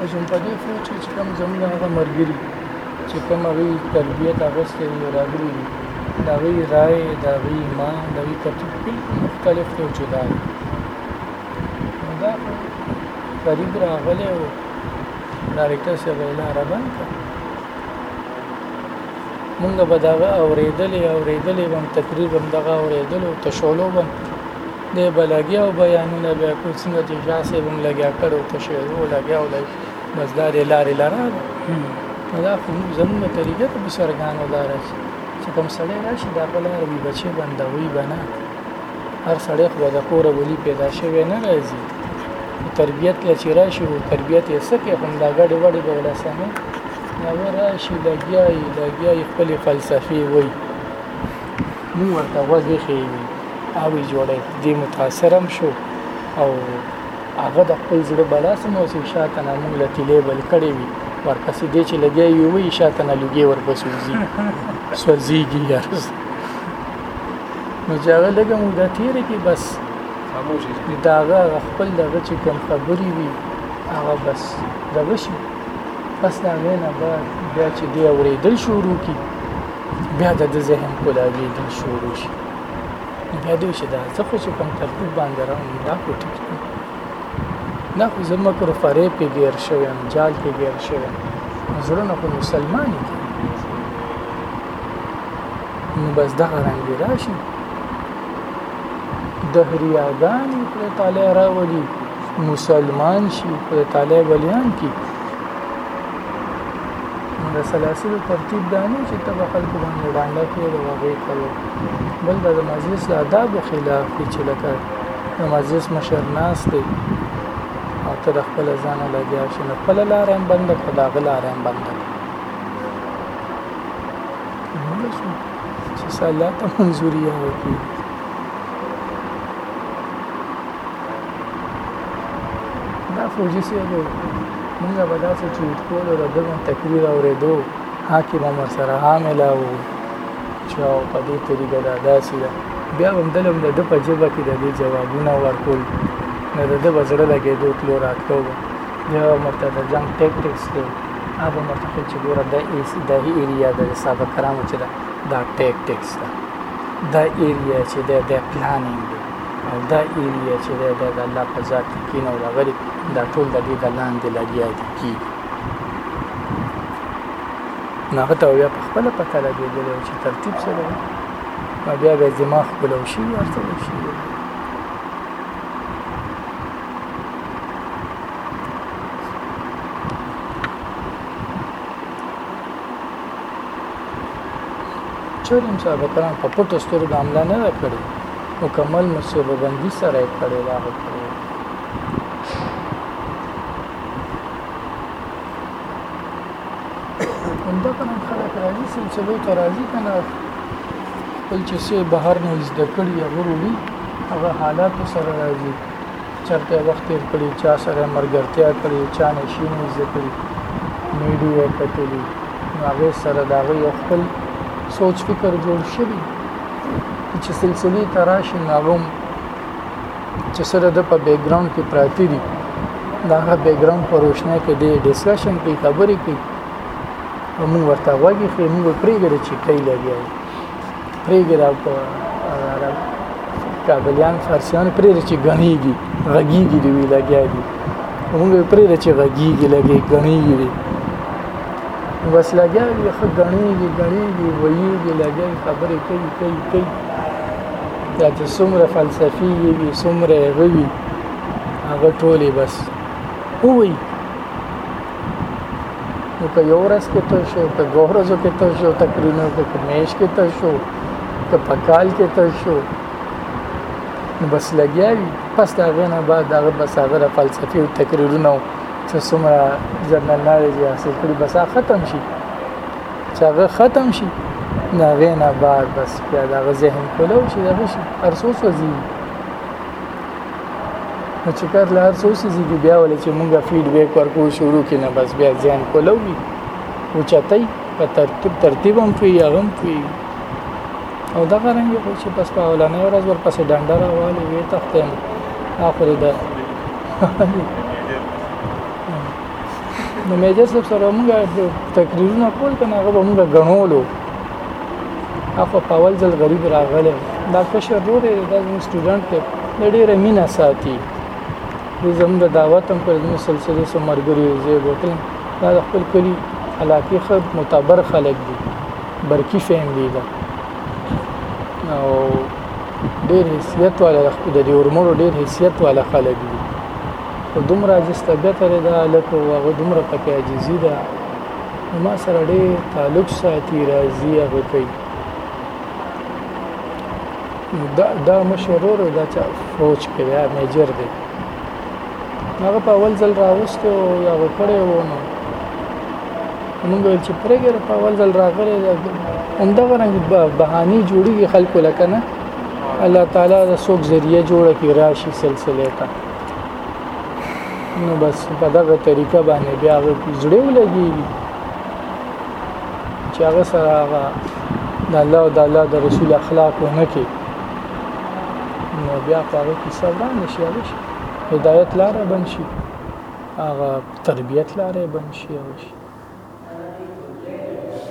اوس هم په دې فوج کې چې کوم زموږ هغه ملګري چې کوم هغوی تربیت اخیستی وي او راغلي وي د هغوی رایې د هغوی ایمان د هغوی ترتیب بلکل مختلف دی او جدا دی نو دا خو غریب راغلی و ډایرکټر صاحب یې لاره بند کړه مونږ به دغه اورېدلې اورېدلې به هم تقریبا دغه اورېدلو تشولو به هم دی به لګیا او بیانونه به کول څنګه چې شاه صاحب هم لګیا کړ او تشهیرو لګیا او لګ بس دا د لارې لاره ده دا خو موږ زموږ طریقه ته بسرګانو دا راشي چې کوم سړی راشي دا په لاره مې بچې بندوي به نه هر سړی خو د کوره ولي پیدا شوی نه راځي تربیت له چې راشي او تربیت یې څه کوي همدا ګډې وډې به ولا سمې هغه راشي لګیا یې لګیا یې خپلې فلسفې وایي موږ ورته غوږ ایښی وي او یې جوړی دی متاثر هم شو او هغه د خپل زړه بلا سم او چې شاته نه موږ لتیلې بل کړی وي ورپسې دی چې لګیا وي وي شاته نه لګي ورپسې وزي سوځيږي یار نو چې هغه لګه موږ د تیرې کې بس خاموشي دا هغه خپل دغه چې کوم خبري وي هغه بس دغه شي بس دا غینه بعد بیا چې دی اورېدل شروع کی بیا د ده ذهن کولاویږي شروع شي بیا دوی چې دا څه خو چې کوم ترتیب باندې راوم دا خو ټیک دی دا خو زه مکر فریب کې ګیر شوی یم جال کې ګیر شوی یم زړونه خو مسلمان دي نو بس دغه رنګ راشي دهریاګانې پر تعالی راولي مسلمان شي پر تعالی ولیان کی نو د سلاسلو ترتیب دا نه چې ته به خلکو باندې ډانډه کې او د غږې کوي بل دا د مجلس د آدابو خلاف دی چې لکه د مجلس مشر ناس دی او ته د خپل ځانه لګیا شې نه خپل لارې هم بند کړه دا غل لارې هم بند کړه چې سالا ته منځوري وکړي دا فوجي سي مونږ به داسې ټویټ کولو د دغه تقریر اورېدو حق یې به هم ورسره حاملاوو چې او په دې طریقه دا داسې ده بیا به همدلته هم د ده په ژبه کې د دې ځوابونه ورکول نو د ده به زړه لګېدو تلو راتلو به بیا به هم ورته د جنګ ټیکټکس دی هغه به هم ورته ښیي چې ګوره دا دا ایریا د صحابه کرامو چې ده دا ټیکټکس ده دا ایریا چې ده دا پلانینګ دی او دا ایریا چې دی دا د الله په ذات کې کینه او غریب دا ټول د دې د لاندې لګیا دي کی ناغه ته بیا په خپل پته لګېدل او چې ترتیب څه دی بیا به دماغ کولو شي ورته شي چورم صاحب کرام په پټو سترګو عمله نه کړی مکمل مصیبه بندی سره کړی دا وکړو همدا کوم خلک راځي سلسله ته راځي کنه خپل چې سه بهر نه زده کړی هغه وروړي هغه حالات سره راځي چرته وخت تیر کړی چا سره مرګرتیا کړی چا نشی نه زده کړی میډی یې کتلی نو هغه سره دا غي خپل سوچ فکر جوړ شوی چې سلسله تراشی ناغم چې سره د په بیک ګراوند کې پراتی دي دا هغه بیک ګراوند په روشنه کې دی ډیسکشن کې خبرې کوي موږ ورته وایي چې موږ پریږدو چې کای لګیاي پریږي دا په عرب کابلیان فارسیان پریږي چې غنیږي غږیږي دی لګیا دي موږ پریږي چې غږیږي لګي غنیږي دي بس لګیا دي خو غنیږي غنیږي ویږي لګي خبرې کوي کوي کوي دا چې څومره فلسفي وي څومره غوي هغه ټولې بس وي نو که یو ورځ کې تر شو که دوه ورځو کې تر شو تقریبا که میش کې تر شو که په کال کې تر شو نو بس لګیا وي پس د هغې نه بعد هغه بس هغه د فلسفي او تقریرونه و چې څومره جنرال نالج یې حاصل کړي بس هغه ختم شي چې هغه ختم شي د هغې نه بعد بس بیا د هغه ذهن پلو شي د هغه شي هر څو سوځي چې کار له هر څه وسېږي بیا ولې چې مونږ فیډبیک ورکو شروع کې نه بس بیا ځان کولو وي او چتای په ترتیب ترتیب هم پی هغه هم پی او دا غرنګ خو چې بس په اولنې ورځ ورپسې ډنډه راوالي وې تختم اخر دا نو میجر صاحب سره موږ تقریرونه کول کنه هغه به موږ غنولو اخو په اول ځل غریب راغلی دا کشر ورور دی دا زموږ سټوډنټ دی د ډېره مینه ساتي زموږ د دعوت هم پر زموږ سلسله سره ملګري یو ځای بوتل دا د خپل کلي علاقې ښه معتبر خلک دي برکي فیملی ده او ډېر حیثیت والا د خپل د اورمورو ډېر حیثیت والا خلک دي خو دومره عاجز طبیعت لري دا هلک او هغه دومره پکې عاجزي ده له ما سره ډېر تعلق ساتي راځي هغه کوي دا دا مشورور دا چې فوج کې یا میجر دی هغه په اول ځل راوستو یا وکړې وو نو موږ ویل چې پرګر په اول ځل راغلی همدغه رنګ بهاني جوړیږي خلکو لکنه الله تعالی د سوک ذریعہ جوړه کی راشي سلسله ته نو بس په دغه طریقه باندې بیا هغه زړه ولګي چې هغه سره هغه د الله او د الله د رسول اخلاق ونه کې نو بیا په هغه کې سبان شي هغه شي هدایت لاره بن شي هغه تربیت لاره بن شي هغه شي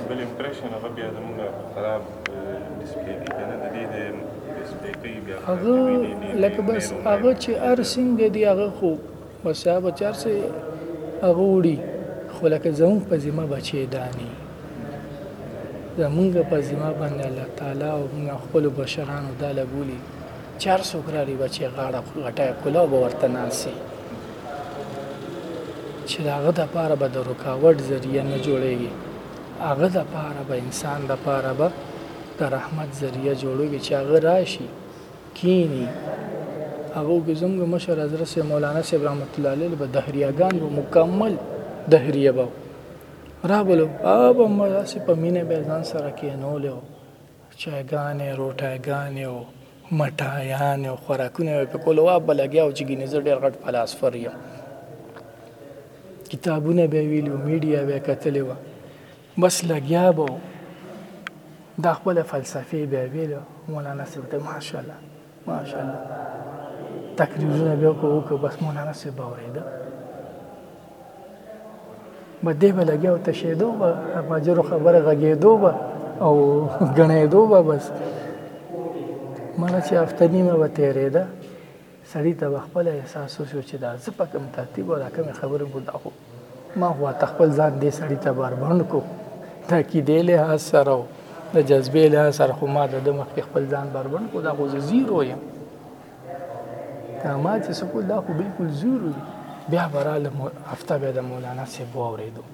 بل امپریشن هغه بیا زموږ خراب ډیسپلی کې کنه د دې د ډیسپلی کې بیا هغه لکه بس هغه چې ار سنگ دی هغه خو بس هغه چار سه هغه وړي خو لکه زموږ په ذمہ بچي دانی زمونږ په ذمہ باندې الله تعالی او موږ خپل بشرانو دا لګولي چار څوک رالی به چې غاړه غټه کلا به ورته ناسي چې د هغه دپاره به د رکاوټ ذریعه نه جوړېږي هغه دپاره به انسان دپاره به د رحمت ذریعه جوړوي چې هغه راشي کینی هغه کې زموږ مشر حضرت سي مولانا سي رحمت الله علیه به دهریاګان به مکمل دهریه به راغلو اب هم داسې په مینه به ځان سره کېنولې چایګانې، روټایګانې او مټایانې او خوراکونه یې په کولو وه، به لګیا و چې ګینې زه ډېر غټ فلاسفر یم. کتابونه به یې ویلي و، میډیا به یې کتلې وه، بس لګیا به و، دا خپله فلسفې به یې ویله، مولانا صاحب ته ماشاءالله. ماشاءالله تقریرونه بیا کو که بس مولانا صاحب اوریده بده به لګیا او تشهدو به ماجر خبره غږېدو به او غنېدو به بس مله چې هفته نیمه به تیرېده سړی ته خپل احساس وشو چې دا زه په کوم ترتیب او دا کوم خبره بودا خو ما خو حتی خپل ځان دې سړي ته بربنډ کړو، د عقیدې لحاظ سره او د جذبې لحاظ سره خو ما د ده مخکې خپل ځان بربنډ کړو، دا خو زه زیرو یم، دا ما چې څه کول دا خو بلکل زیرو دي. بیا به رالم هفته به د مولانا صاحب واورېدو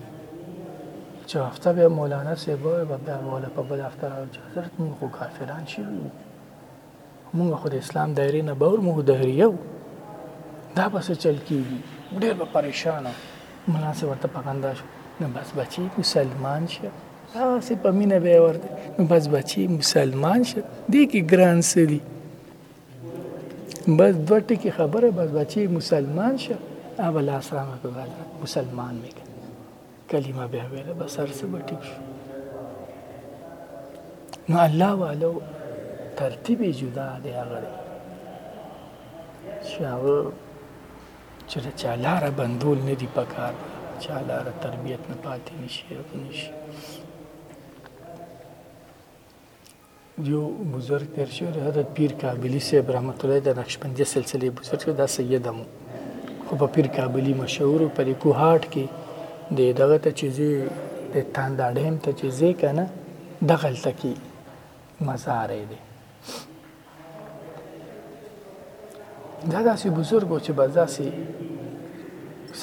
چې هفته به مولانا صاحب وایي به بیا به وله په بله هفته راغلم چې حضرت موږ خو کافران شوي وو مونږ خو د اسلام دایرې نه بهر مونږ دهریه وو دا به څه چل کېږي ډېر به پریشان ملا صاحب ورته په خندا شو نو بس بچي مسلمان شه هسې په مینه به یې ورته نو بس بچي مسلمان شه دې کې ګران څه دي بس دوه ټکي خبره بس بچي مسلمان شه اوله اسلام مسلمان مې کلمه بیا ویله بس هر څه به ټیک شو نو الله والو ترتیب جدا دی هغه دی چې هغه چې د چا لاره بندول نه دي پکار چا لاره تربیت نه پاتې نشي نشي یو بزرګ تیر شوی دی حضرت پیر کابلی صاحب رحمت الله د نقشبندیه سلسله بزرګ شو دا سید هم خو په پیر کابلی مشهور په لیکو هاټ کې د دغه ته چې زی د تاندا ډیم ته چې زی کنه دغل تکي مزار دی دا داسې بزرګ چې بس داسې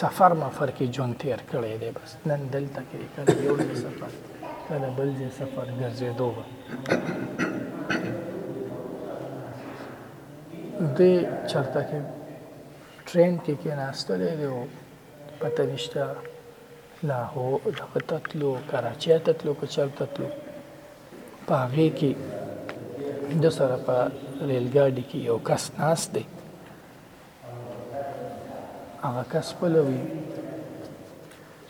سفر مفر کې جون تیر کړی دی بس نن دلته کې کله یو ځای سفر کله بل ځای سفر ګرځېدو به دی چرته کې ټرین کې کېناستلی دی او پته نشته لاهور دغه ته تلو کراچۍ ته تلو که چرته تلو په هغې کې د سره په ریلګاډي کې یو کس ناست دی هغه کس پلوي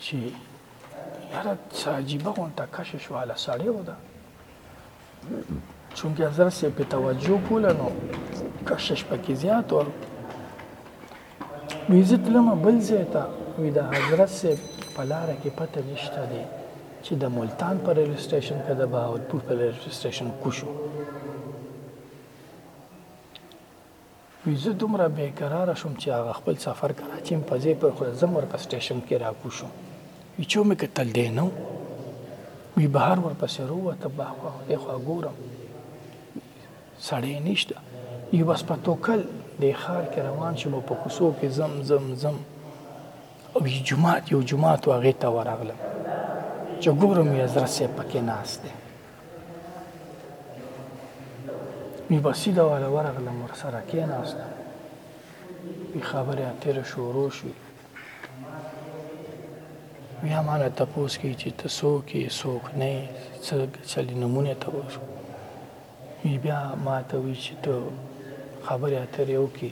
چې یاره څه عجیبه غونته کشش والا سړی و ده چونکه زر سې په توجه کوله نو کشش پکې زیات و وی زه تلم بل ځای ته وی د حضرت صاحب په لاره کې پته نشته دی چې د ملتان پر ریل سټیشن کې د بهاولپور پر ریل سټیشن کوشو وي زه دومره بې قراره شوم چې هغه خپل سفر کراچي مې په ځای پرېښوده زه هم ورپه سټېشن کې راکوز شوم وي چې ومې کتل دی نه و وي بهر ورپسې رووتم اخوا دېخوا ګورم سړی نشته وي بس په توکل دې ښار کې روان شوم په کوڅو کې زم زم زم او یې جومات یو جومات و هغې ته ورغلم چې ګورم یې حضرت صاحب پکې ناست دی بي بسي د والا ورغلم ورسره کېناستم بي خبرې اترې شروع شوې بیا ما نه تپوس کوي چې ته څوک یې څوک نه یې څه څه نومونه ته وشو بیا ما ته وایي چې ته خبرې اترې وکړي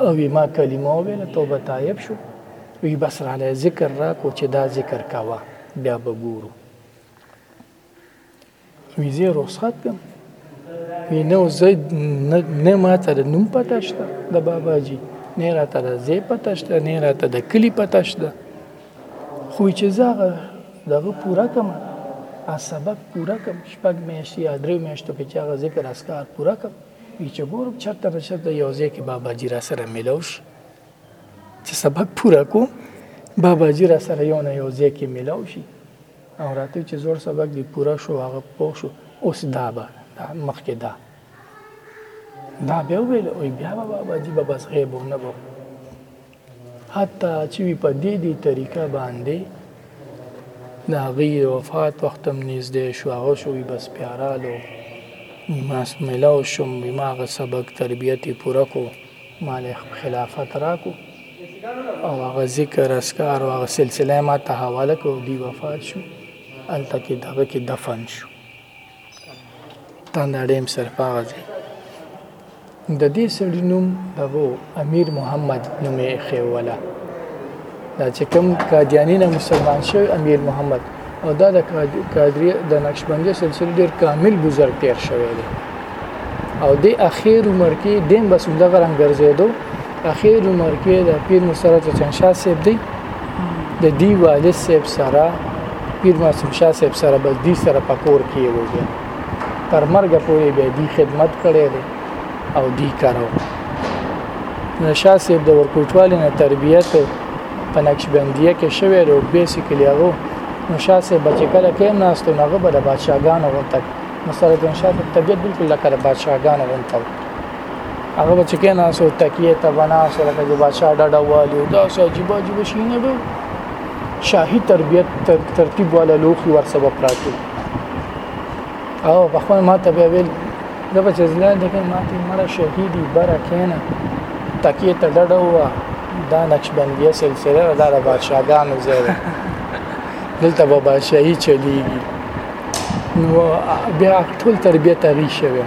او وی ما کلمه ویله توبه تایب شو وی بس راله ذکر راکو چې دا ذکر کاوه بیا به ګورو وی زه رخصت کوم وی نو زه نه ما ته نوم پته شته د بابا جی نه راته د زی پته شته نه راته د کلی پته شته خو چې زه دغه پورا کوم سبق پورا کوم شپږ میاشتې یا درې میاشتو کې چې هغه ذکر اسکار پورا کوم وي چه ګورو چرته به چرته یو ځای کې بابا جی را سره ملاو شي چې سبق پوره کو بابا جی را سره یو نه یو ځای کې ملاو شي او راته چې زور سبق دی پوره شو هغه پوه شو اوس دا به دا مخکې دا دا به ویل او بیا به بابا جی به بس غیب نه وو حتی چې وی په دې دې طریقه باندې د هغې وفات وخت هم نږدې شو هغه شو وی بس پیارالو ماس ملاو شم وی ما هغه سبق تربیت یې پوره کو ما له خلافت راکو او هغه ذکر اسکار او هغه سلسله ما ته حواله کو دی وفات شو هلته کې دغه کې دفن شو تاند اډیم سره پاغځي د دې سړي نوم دغو امیر محمد نومې خېوله دا چې کوم قادیانی نه مسلمان شو امیر محمد او دا د قادری د نقشبندي سلسله ډیر کامل بزرګ تیر شوی دی او د اخیر عمر کې دیم بس دغه رنګ ګرځېدو اخیر عمر کې د پیر مسرت حسین شاه صاحب دی د دی والد صاحب سره پیر معصوم شاه صاحب سره بس دی سره پکور کې وځي تر مرګ پورې به دی خدمت کړي دی او دی کارو نو شاه صاحب د ورکوټوالې نه تربیت په نقشبندیه کې شوی او بیسیکلی هغه نو شاه صاحب بچی کله کې ناست نو هغه به د بادشاهګانو غونټه مسرت حسین شاه طبیعت بالکل لکه د بادشاهګانو غونټه هغه به چې کې نه سو تکیه ته بنا سره د بادشاہ ډډه والو دا سو عجیب عجیب شینه به شاهي تربیت تر ترتیب والا لوخي ور سبب راکړي او په خپل ماته به ویل د په چزلا د کې ماته مړه شهیدی بره کینه تکیه ته ډډه وا دا نقشبندیه سلسله دا د بادشاہګانو ځای دلته به بادشاہي چلیږي نو بیا ټول تربیت هغه شوی